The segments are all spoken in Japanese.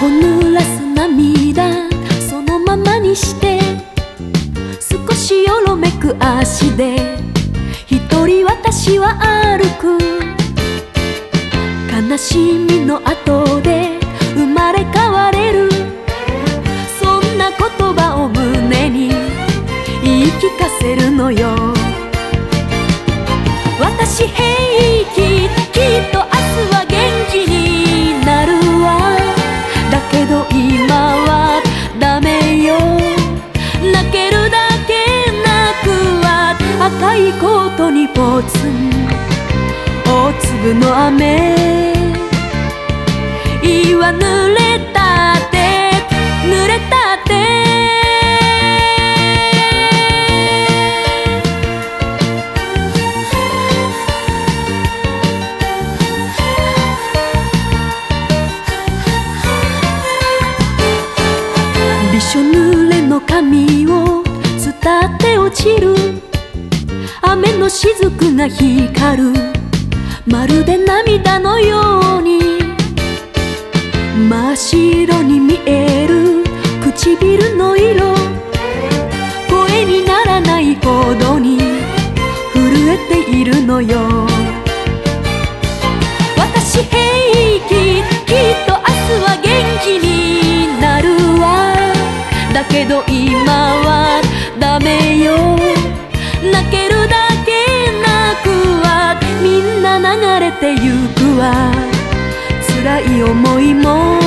頬濡らす涙そのままにして少しよろめく足で一人私は歩く。悲しみの後でいコートにポツン。大粒の雨。岩濡れたって。濡れたって。びしょ濡れの髪を伝って落ちる。の雫が光。るまるで涙のように。真っ白に見える。唇れてゆくわ。辛い思いも。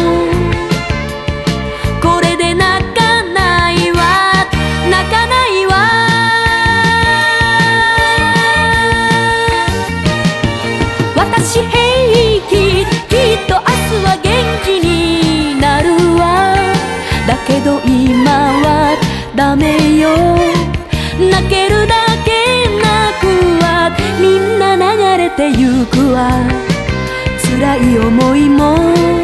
これで泣かないわ。泣かないわ。私くは辛い思いも